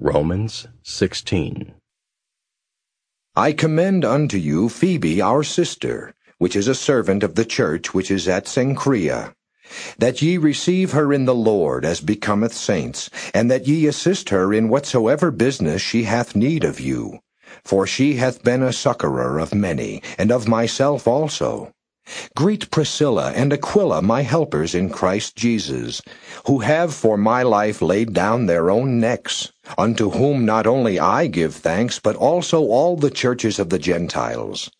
Romans 16. I commend unto you Phoebe our sister, which is a servant of the church which is at Cenchrea, that ye receive her in the Lord as becometh saints, and that ye assist her in whatsoever business she hath need of you. For she hath been a succorer of many, and of myself also. Greet Priscilla and Aquila, my helpers in Christ Jesus, who have for my life laid down their own necks, unto whom not only I give thanks, but also all the churches of the Gentiles.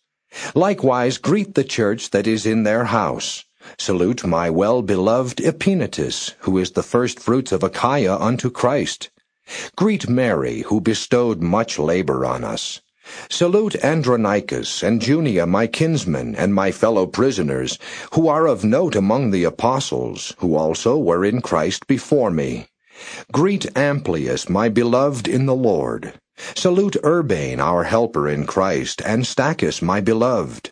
Likewise greet the church that is in their house. Salute my well-beloved Epaenetus, who is the firstfruits of Achaia unto Christ. Greet Mary, who bestowed much labor on us. Salute Andronicus and Junia my kinsmen and my fellow prisoners, who are of note among the apostles, who also were in Christ before me. Greet Amplias my beloved in the Lord. Salute Urbane our helper in Christ, and Stachys my beloved.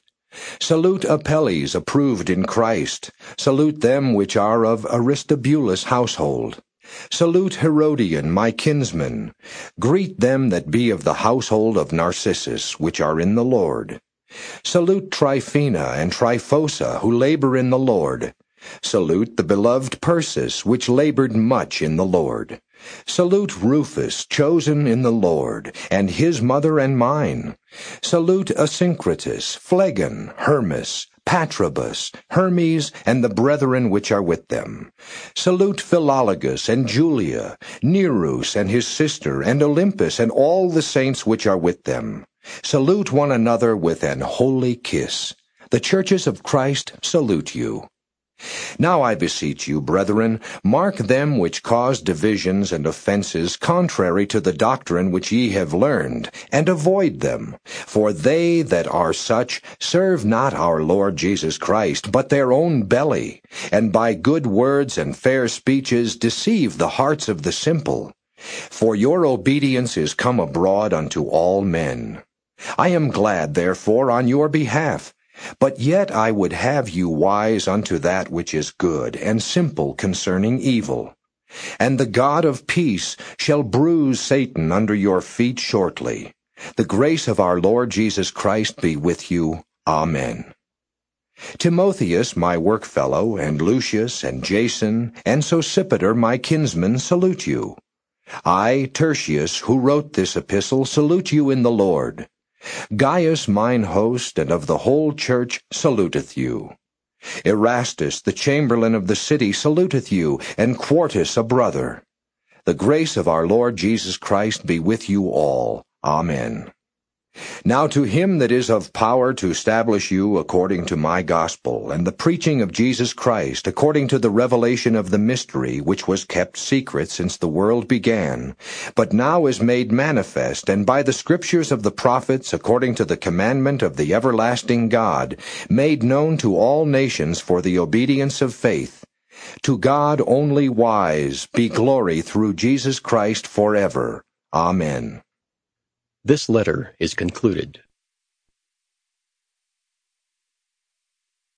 Salute Apelles approved in Christ. Salute them which are of Aristobulus' household. Salute Herodion, my kinsman. Greet them that be of the household of Narcissus, which are in the Lord. Salute Tryphena and Tryphosa, who labor in the Lord. Salute the beloved Persis, which labored much in the Lord. Salute Rufus, chosen in the Lord, and his mother and mine. Salute Asyncritus, Phlegon, Hermas, Patrobas, Hermes, and the brethren which are with them. Salute Philologus and Julia, Nereus and his sister, and Olympas, and all the saints which are with them. Salute one another with an holy kiss. The churches of Christ salute you. Now I beseech you, brethren, mark them which cause divisions and offenses contrary to the doctrine which ye have learned, and avoid them. For they that are such serve not our Lord Jesus Christ, but their own belly, and by good words and fair speeches deceive the hearts of the simple. For your obedience is come abroad unto all men. I am glad, therefore, on your behalf but yet I would have you wise unto that which is good, and simple concerning evil. And the God of peace shall bruise Satan under your feet shortly. The grace of our Lord Jesus Christ be with you. Amen. Timotheus, my workfellow, and Lucius, and Jason, and Sosipater, my kinsmen, salute you. I, Tertius, who wrote this epistle, salute you in the Lord. Gaius mine host and of the whole church saluteth you. Erastus the chamberlain of the city saluteth you, and Quartus a brother. The grace of our Lord Jesus Christ be with you all. Amen. Now to him that is of power to establish you according to my gospel, and the preaching of Jesus Christ, according to the revelation of the mystery which was kept secret since the world began, but now is made manifest, and by the scriptures of the prophets, according to the commandment of the everlasting God, made known to all nations for the obedience of faith. To God only wise be glory through Jesus Christ forever. Amen. This letter is concluded.